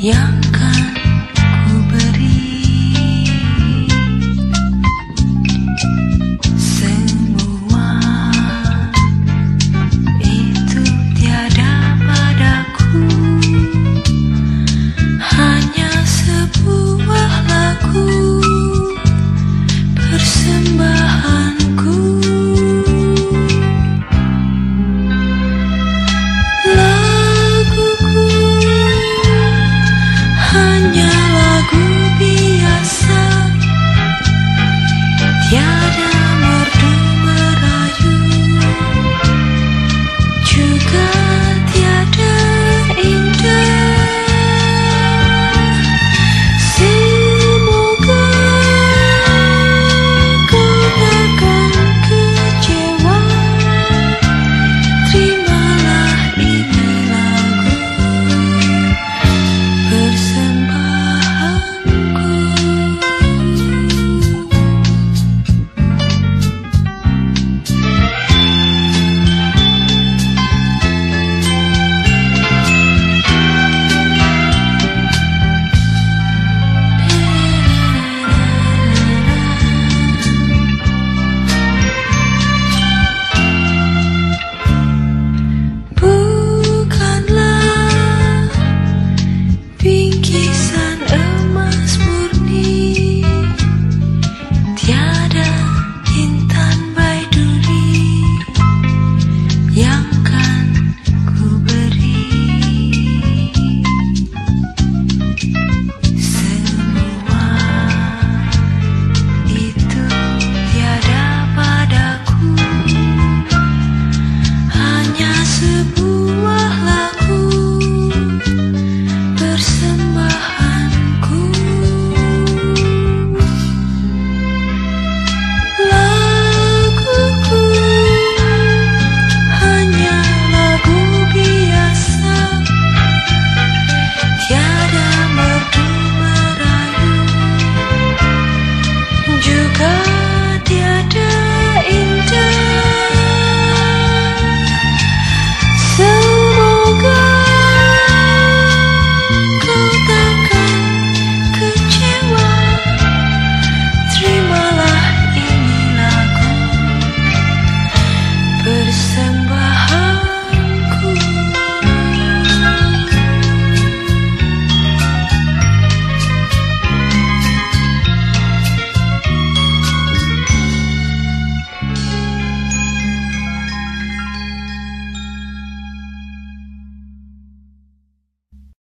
Yang kau beri.